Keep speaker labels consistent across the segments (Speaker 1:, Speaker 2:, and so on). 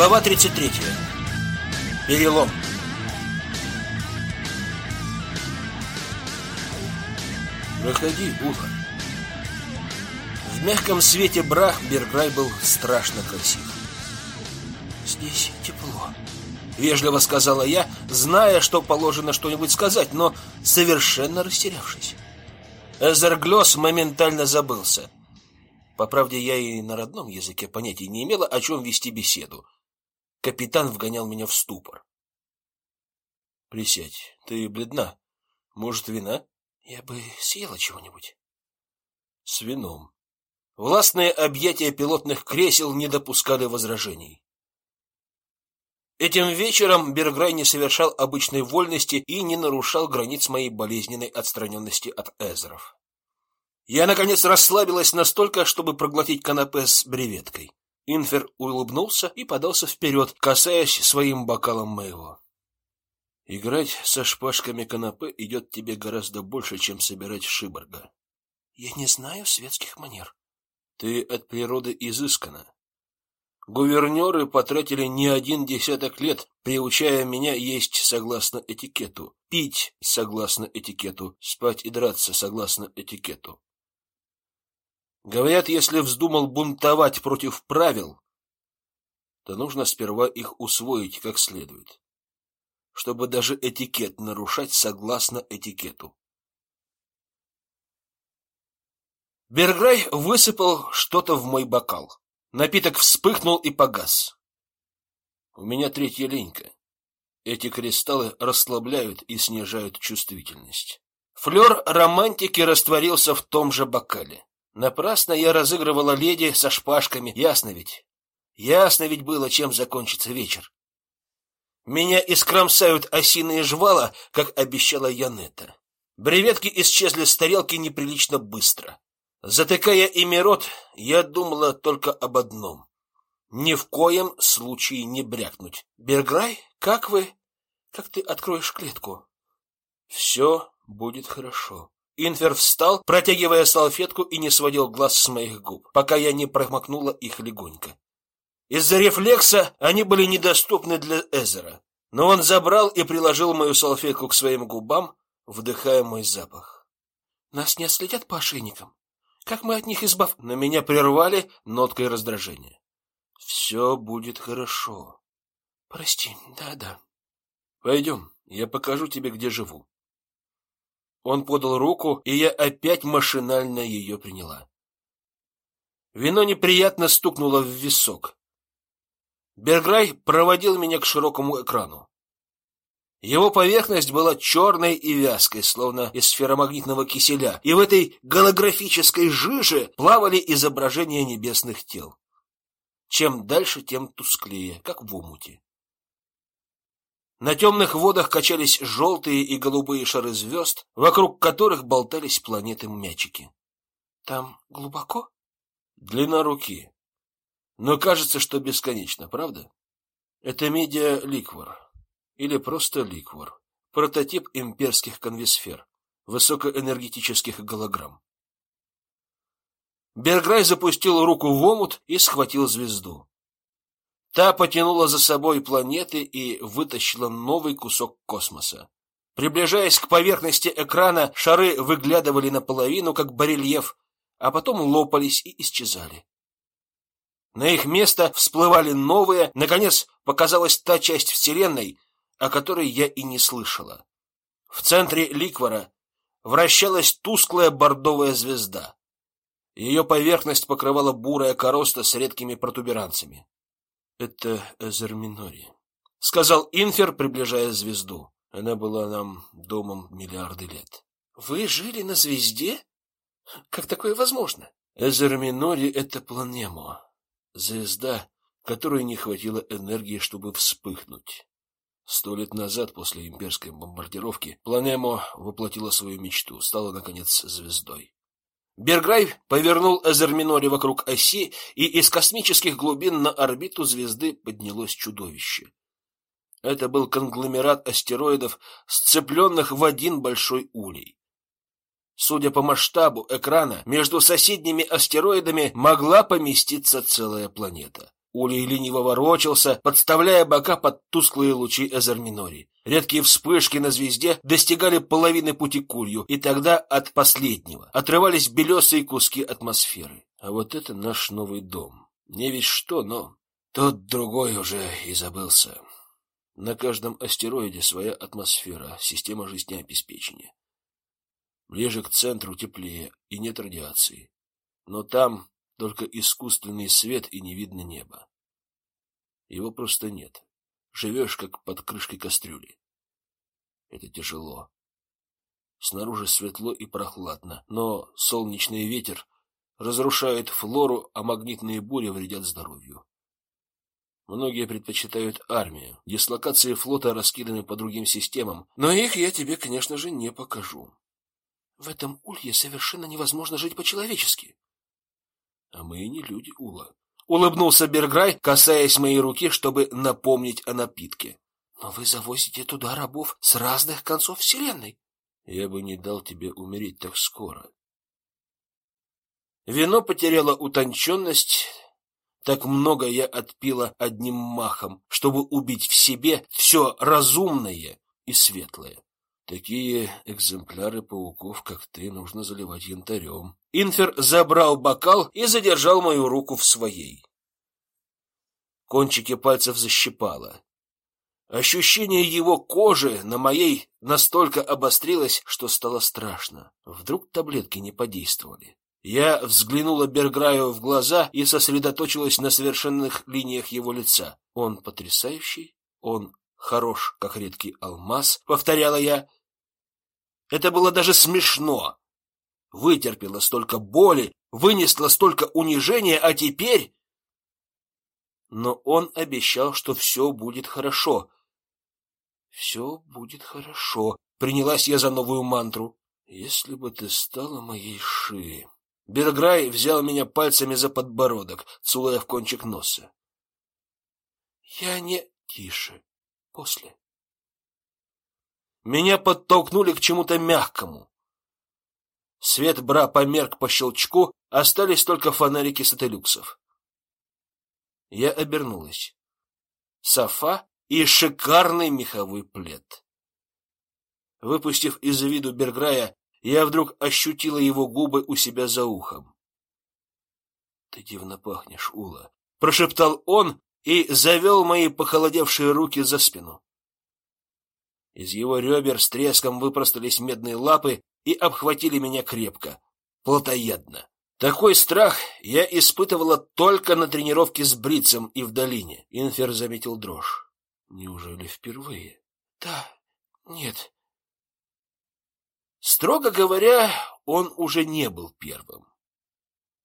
Speaker 1: Глава 33. Перелом. Проходи, ухо. В мягком свете бра Берграй был страшно красив. Здесь тепло, вежливо сказала я, зная, что положено что-нибудь сказать, но совершенно растерявшись. Эзерглёс моментально забылся. По правде, я и на родном языке понятия не имела, о чем вести беседу. Капитан вгонял меня в ступор. Присядь, ты бледна. Может, вина? Я бы съела чего-нибудь. С вином. Властные объятия пилотных кресел не допускали возражений. Этим вечером Берграй не совершал обычной вольности и не нарушал границ моей болезненной отстраненности от эзеров. Я наконец расслабилась настолько, чтобы проглотить канапе с бреветкой. Инфер улыбнулся и подался вперед, касаясь своим бокалом моего. Играть со шпажками канапе идет тебе гораздо больше, чем собирать шиборга. Я не знаю светских манер. Ты от природы изыскана. Гувернеры потратили не один десяток лет, приучая меня есть согласно этикету, пить согласно этикету, спать и драться согласно этикету. Говорят, если вздумал бунтовать против правил, то нужно сперва их усвоить как следует, чтобы даже этикет нарушать согласно этикету. Берграй высыпал что-то в мой бокал. Напиток вспыхнул и погас. У меня третья линька. Эти кристаллы расслабляют и снижают чувствительность. Флер романтики растворился в том же бокале. Напрасно я разыгрывала леди со шпажками, ясно ведь? Ясно ведь было, чем закончится вечер. Меня искромсают осиные жвала, как обещала Янета. Бреветки исчезли с тарелки неприлично быстро. Затыкая ими рот, я думала только об одном: ни в коем случае не брякнуть. Берграй, как вы? Как ты откроешь клетку? Все будет хорошо. Инфер встал, протягивая салфетку и не сводил глаз с моих губ, пока я не промокнула их легонько. Из-за рефлекса они были недоступны для Эзера, но он забрал и приложил мою салфетку к своим губам, вдыхая мой запах. Нас не отследят по ошейникам. Как мы от них избав? На меня прервали ноткой раздражения. Все будет хорошо. Прости, да-да. Пойдем, я покажу тебе, где живу. Он подал руку, и я опять машинально ее приняла. Вино неприятно стукнуло в висок. Берграй проводил меня к широкому экрану. Его поверхность была черной и вязкой, словно из сферомагнитного киселя, и в этой голографической жиже плавали изображения небесных тел. Чем дальше, тем тусклее, как в омуте. На темных водах качались желтые и голубые шары звезд, вокруг которых болтались планеты-мячики. Там глубоко? Длина руки. Но кажется, что бесконечно, правда? Это медиа ликвор или просто ликвор, прототип имперских конвисфер, высокоэнергетических голограмм. Берграй запустил руку в омут и схватил звезду. Та потянула за собой планеты и вытащила новый кусок космоса. Приближаясь к поверхности экрана, шары выглядывали наполовину, как барельеф, а потом лопались и исчезали. На их место всплывали новые, наконец показалась та часть Вселенной, о которой я и не слышала. В центре ликвора вращалась тусклая бордовая звезда. Ее поверхность покрывала бурая короста с редкими протуберанцами. Это Эзерминори, сказал Инфер, приближая звезду. Она была нам домом миллиарды лет. Вы жили на звезде? Как такое возможно? Эзерминори это планемо, звезда, которой не хватило энергии, чтобы вспыхнуть. Сто лет назад, после имперской бомбардировки, Планемо воплотила свою мечту, стала наконец звездой. Берграй повернул Эзерминори вокруг оси, и из космических глубин на орбиту звезды поднялось чудовище. Это был конгломерат астероидов, сцепленных в один большой улей. Судя по масштабу экрана, между соседними астероидами могла поместиться целая планета. Улей лениво ворочался, подставляя бока под тусклые лучи Эзерминори. Редкие вспышки на звезде достигали половины пути к улью, и тогда от последнего отрывались белесые куски атмосферы. А вот это наш новый дом. Не ведь что, но тот другой уже и забылся. На каждом астероиде своя атмосфера, система жизнеобеспечения. Ближе к центру теплее и нет радиации. Но там только искусственный свет и не видно неба. Его просто нет. Живешь, как под крышкой кастрюли. Это тяжело. Снаружи светло и прохладно, но солнечный ветер разрушает флору, а магнитные бури вредят здоровью. Многие предпочитают армию. Дислокации флота раскиданы по другим системам, но их я тебе, конечно же, не покажу.
Speaker 2: В этом улье совершенно невозможно жить по-человечески.
Speaker 1: А мы не люди, Ула. Улыбнулся Берграй, касаясь моей руки, чтобы напомнить о напитке.
Speaker 2: Но вы завозите туда рабов с разных концов вселенной.
Speaker 1: Я бы не дал тебе умереть так скоро. Вино потеряло утонченность, так много я отпила одним махом, чтобы убить в себе все разумное и светлое. Такие экземпляры пауков, как ты, нужно заливать янтарем. Инфер забрал бокал и задержал мою руку в своей. Кончики пальцев защипало. Ощущение его кожи на моей настолько обострилось, что стало страшно. Вдруг таблетки не подействовали. Я взглянула Берграю в глаза и сосредоточилась на совершенных линиях его лица. Он потрясающий, он хорош, как редкий алмаз, повторяла я, это было даже смешно. Вытерпела столько боли, вынесла столько унижения, а теперь... Но он обещал, что все будет хорошо. Все будет хорошо. Принялась я за новую мантру. Если бы ты стала моей шеей. Берграй взял меня пальцами за подбородок, целуя в кончик носа.
Speaker 2: Я не... Тише. После.
Speaker 1: Меня подтолкнули к чему-то мягкому. Свет бра померк по щелчку, остались только фонарики сателлюксов. Я обернулась. Софа и шикарный меховой плед. Выпустив из виду Берграя, я вдруг ощутила его губы у себя за ухом. — Ты дивно пахнешь, Ула, — прошептал он и завел мои похолодевшие руки за спину. Из его ребер с треском выпростались медные лапы и обхватили меня крепко, плотоядно. Такой страх я испытывала только на тренировке с брицем и в долине. Инфер заметил дрожь. Неужели впервые?
Speaker 2: Да, нет.
Speaker 1: Строго говоря, он уже не был первым.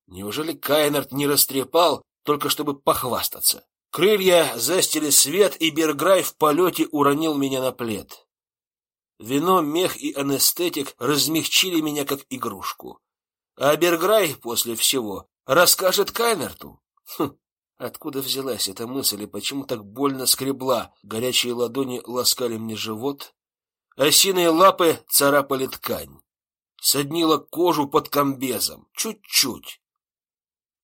Speaker 1: Неужели Кайнард не растрепал, только чтобы похвастаться? Крылья застили свет, и Берграй в полете уронил меня на плед. Вино, мех и анестетик размягчили меня как игрушку. А Берграй после всего расскажет Кайнерту. Хм, откуда взялась эта мысль и почему так больно скребла? Горячие ладони ласкали мне живот, осиные лапы царапали ткань. Соднила кожу под комбезом, чуть-чуть.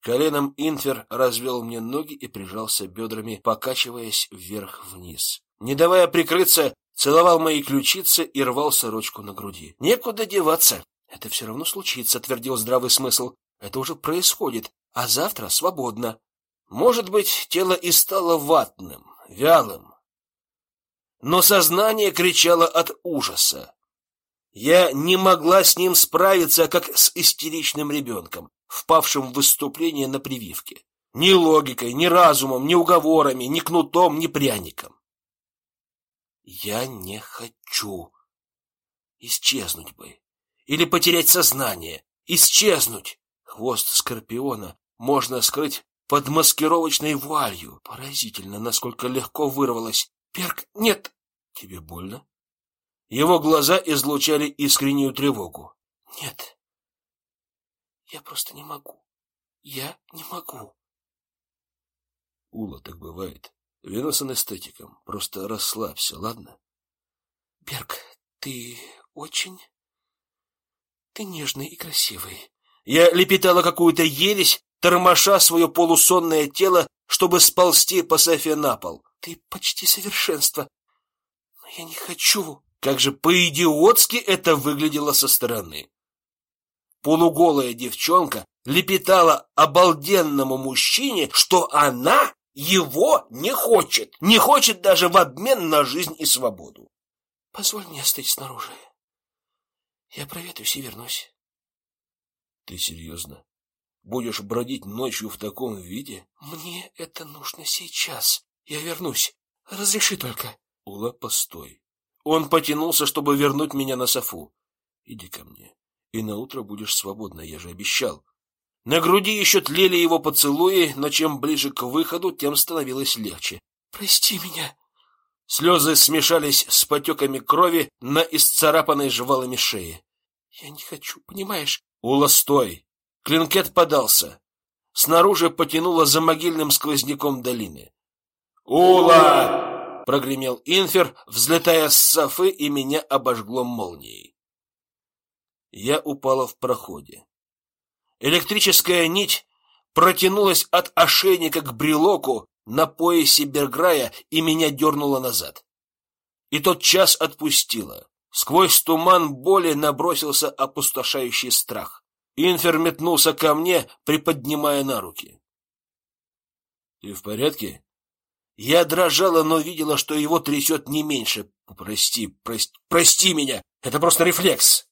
Speaker 1: Коленом Инфер развел мне ноги и прижался бедрами, покачиваясь вверх-вниз. Не давая прикрыться, целовал мои ключицы и рвал сорочку на груди. Некуда деваться. Это все равно случится, твердил здравый смысл. Это уже происходит, а завтра свободно. Может быть, тело и стало ватным, вялым. Но сознание кричало от ужаса. Я не могла с ним справиться, как с истеричным ребенком впавшим в выступление на прививке. Ни логикой, ни разумом, ни уговорами, ни кнутом, ни пряником. Я не хочу. Исчезнуть бы. Или потерять сознание. Исчезнуть. Хвост скорпиона можно скрыть под маскировочной вуалью. Поразительно, насколько легко вырвалось. Перк, нет. Тебе больно? Его глаза излучали искреннюю тревогу.
Speaker 2: Нет. Я просто не могу. Я не могу.
Speaker 1: Ула, так бывает. Вино с анестетиком. Просто расслабься, ладно?
Speaker 2: Берг, ты очень... Ты нежный и красивый.
Speaker 1: Я лепетала какую-то ересь, тормоша свое полусонное тело, чтобы сползти по софе на пол.
Speaker 2: Ты почти совершенство. Но я не хочу.
Speaker 1: Как же по-идиотски это выглядело со стороны. Полуголая девчонка лепетала обалденному мужчине, что она его не хочет, не хочет даже в обмен на жизнь и свободу.
Speaker 2: Позволь мне остыть снаружи. Я проветрюсь и вернусь.
Speaker 1: Ты серьезно? Будешь бродить ночью в таком виде?
Speaker 2: Мне это нужно сейчас. Я вернусь. Разреши только.
Speaker 1: Ула, постой. Он потянулся, чтобы вернуть меня на софу. Иди ко мне, и на утро будешь свободна, я же обещал. На груди еще тлели его поцелуи, но чем ближе к выходу, тем становилось легче.
Speaker 2: Прости меня.
Speaker 1: Слезы смешались с потеками крови на исцарапанной жвалами шее.
Speaker 2: Я не хочу, понимаешь?
Speaker 1: Ула, стой. Клинкет подался. Снаружи потянуло за могильным сквозняком долины. «Ула!» — прогремел Инфер, взлетая с софы, и меня обожгло молнией. Я упала в проходе. Электрическая нить протянулась от ошейника к брелоку на поясе Берграя и меня дернула назад. И тот час отпустила. Сквозь туман боли набросился опустошающий страх. Инфер метнулся ко мне, приподнимая на руки. Ты в порядке? Я дрожала, но видела, что его трясет не меньше. Прости, прости, прости меня. Это просто рефлекс.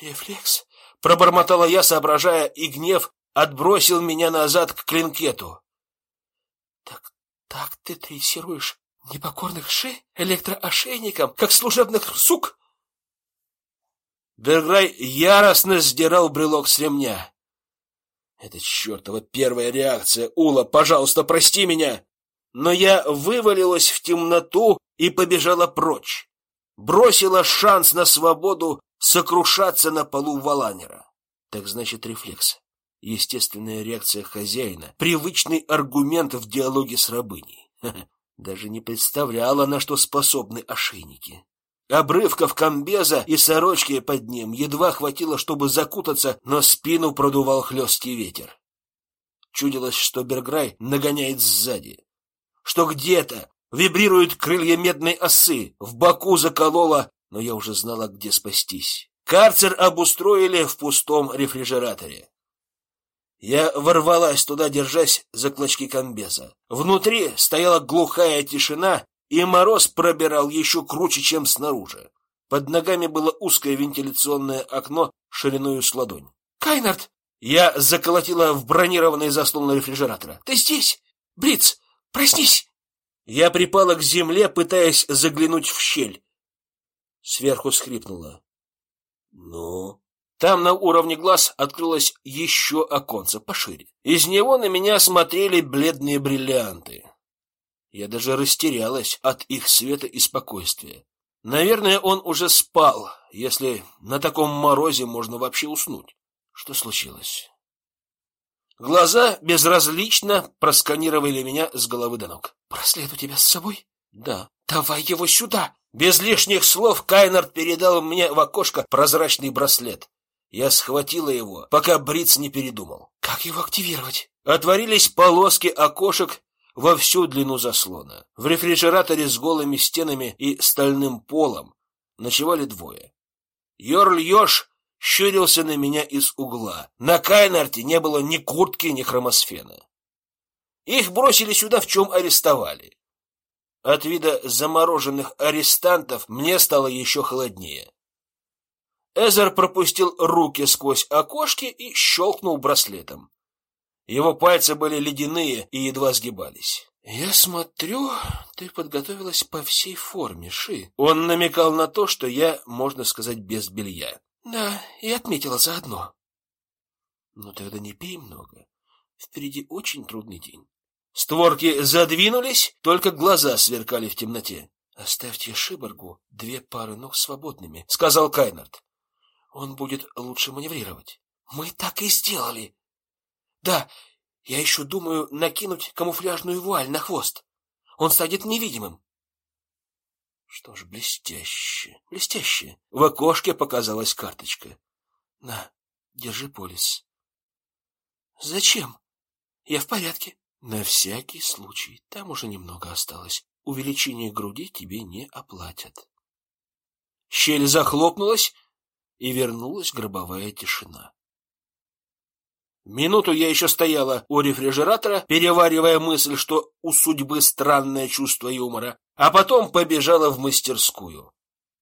Speaker 2: Рефлекс?
Speaker 1: Пробормотала я, соображая, и гнев отбросил меня назад к клинкету.
Speaker 2: Так, так ты трессируешь непокорных ши электроошейником, как служебных сук?
Speaker 1: Берграй яростно сдирал брелок с ремня. Это чертова первая реакция. Ула, пожалуйста, прости меня. Но я вывалилась в темноту и побежала прочь. Бросила шанс на свободу сокрушаться на полу Валанера. Так значит, рефлекс. Естественная реакция хозяина, привычный аргумент в диалоге с рабыней. Даже не представляла, на что способны ошейники. Обрывков комбеза и сорочки под ним едва хватило, чтобы закутаться, но спину продувал хлесткий ветер. Чудилось, что Берграй нагоняет сзади, что где-то вибрируют крылья медной осы, в боку заколола но я уже знала, где спастись. Карцер обустроили в пустом рефрижераторе. Я ворвалась туда, держась за клочки комбеза. Внутри стояла глухая тишина, и мороз пробирал еще круче, чем снаружи. Под ногами было узкое вентиляционное окно шириной с ладонь.
Speaker 2: «Кайнард!»
Speaker 1: Я заколотила в бронированный заслон рефрижератора.
Speaker 2: «Ты здесь? Бриц, проснись!»
Speaker 1: Я припала к земле, пытаясь заглянуть в щель. Сверху скрипнуло. Ну, там на уровне глаз открылось еще оконце пошире. Из него на меня смотрели бледные бриллианты. Я даже растерялась от их света и спокойствия. Наверное, он уже спал, если на таком морозе можно вообще уснуть. Что случилось? Глаза безразлично просканировали меня с головы до ног.
Speaker 2: Браслет тебя с собой?
Speaker 1: Да.
Speaker 2: Давай его сюда.
Speaker 1: Без лишних слов Кайнард передал мне в окошко прозрачный браслет. Я схватила его, пока Бриц не передумал.
Speaker 2: Как его активировать?
Speaker 1: Отворились полоски окошек во всю длину заслона. В рефрижераторе с голыми стенами и стальным полом ночевали двое. Йорль Йош щурился на меня из угла. На Кайнарте не было ни куртки, ни хромосфена. Их бросили сюда, в чем арестовали. От вида замороженных арестантов мне стало еще холоднее. Эзер пропустил руки сквозь окошки и щелкнул браслетом. Его пальцы были ледяные и едва сгибались.
Speaker 2: «Я смотрю, ты подготовилась по всей форме, Ши».
Speaker 1: Он намекал на то, что я, можно сказать, без белья.
Speaker 2: «Да, и отметила заодно».
Speaker 1: «Но тогда не пей много. Впереди очень трудный день». Створки задвинулись, только глаза сверкали в темноте.
Speaker 2: Оставьте Шиборгу две пары ног свободными,
Speaker 1: сказал Кайнард.
Speaker 2: Он будет лучше маневрировать. Мы так и сделали. Да, я еще думаю накинуть камуфляжную вуаль на хвост. Он станет невидимым.
Speaker 1: Что ж, блестяще, блестяще. В окошке показалась карточка.
Speaker 2: На, держи полис. Зачем? Я в порядке.
Speaker 1: На всякий случай. Там уже немного осталось. Увеличение груди тебе не оплатят. Щель захлопнулась, и вернулась гробовая тишина. Минуту я еще стояла у рефрижератора, переваривая мысль, что у судьбы странное чувство юмора, а потом побежала в мастерскую.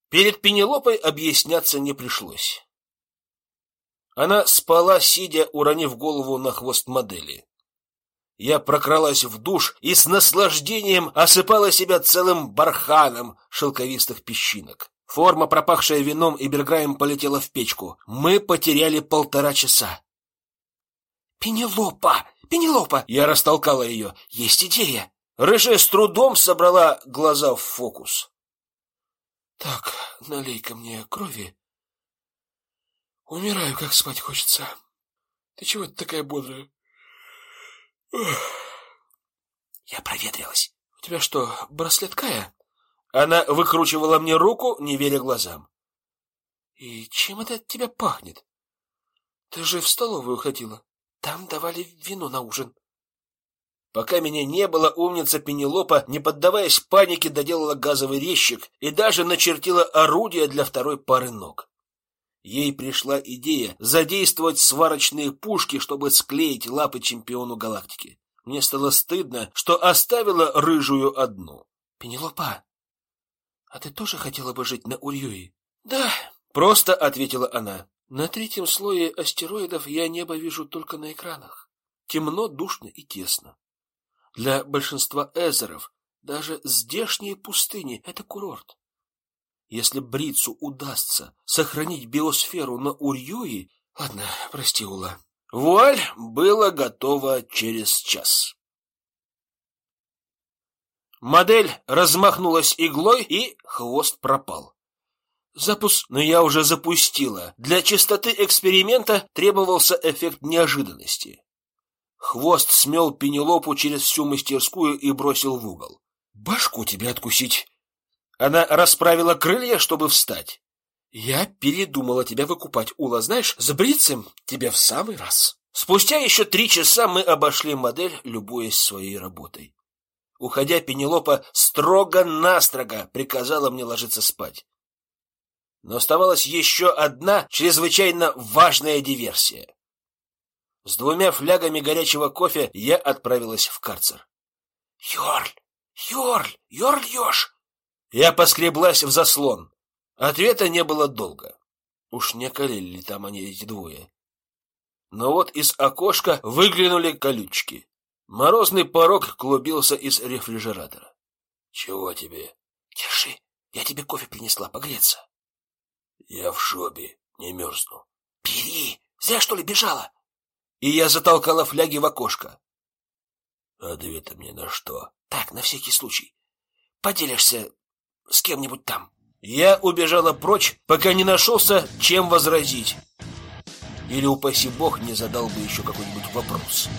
Speaker 1: Перед Пенелопой объясняться не пришлось. Она спала, сидя, уронив голову на хвост модели. Я прокралась в душ и с наслаждением осыпала себя целым барханом шелковистых песчинок. Форма, пропахшая вином и берграем, полетела в печку. Мы потеряли полтора часа.
Speaker 2: «Пенелопа! Пенелопа!»
Speaker 1: Я растолкала ее. «Есть идея!» Рыжая с трудом собрала глаза в фокус.
Speaker 2: «Так, налей-ка мне крови. Умираю, как спать хочется. Ты чего такая бодрая?» Я проветрилась. «У тебя что, браслет Кая?»
Speaker 1: Она выкручивала мне руку, не веря глазам.
Speaker 2: «И чем это от тебя пахнет? Ты же в столовую ходила. Там давали вино на ужин».
Speaker 1: Пока меня не было, умница Пенелопа, не поддаваясь панике, доделала газовый резчик и даже начертила орудие для второй пары ног. Ей пришла идея задействовать сварочные пушки, чтобы склеить лапы чемпиону галактики. Мне стало стыдно, что оставила рыжую одну.
Speaker 2: Пенелопа, а ты тоже хотела бы жить на Урьюи?
Speaker 1: Да, просто ответила она.
Speaker 2: На третьем слое астероидов я небо вижу только на экранах. Темно, душно и тесно. Для большинства эзеров даже здешние пустыни — это курорт. Если Брицу удастся сохранить биосферу на Урьюи... Ладно, прости, Ула.
Speaker 1: Вуаль было готово через час. Модель размахнулась иглой, и хвост пропал. Запуск, но я уже запустила. Для чистоты эксперимента требовался эффект неожиданности. Хвост смел Пенелопу через всю мастерскую и бросил в угол. «Башку тебе откусить!» Она расправила крылья, чтобы встать. «Я передумала тебя выкупать, Ула, знаешь, с брицем тебе в самый раз». Спустя еще три часа мы обошли модель, любуясь своей работой. Уходя, Пенелопа строго-настрого приказала мне ложиться спать. Но оставалась еще одна чрезвычайно важная диверсия. С двумя флягами горячего кофе я отправилась в карцер.
Speaker 2: «Йорль! Йорль! Йорль Ёж!»
Speaker 1: Я поскреблась в заслон. Ответа не было долго. Уж не колели ли там они эти двое. Но вот из окошка выглянули колючки. Морозный порог клубился из рефрижератора. — Чего тебе?
Speaker 2: — Держи, я тебе кофе принесла, погреться.
Speaker 1: — Я в шобе, не мерзну.
Speaker 2: — Бери, зря что ли бежала?
Speaker 1: и я затолкала фляги в окошко. Ответа мне на что?
Speaker 2: Так, на всякий случай. Поделишься с кем-нибудь там.
Speaker 1: Я убежала прочь, пока не нашелся, чем возразить. Или, упаси бог, не задал бы еще какой-нибудь вопрос. —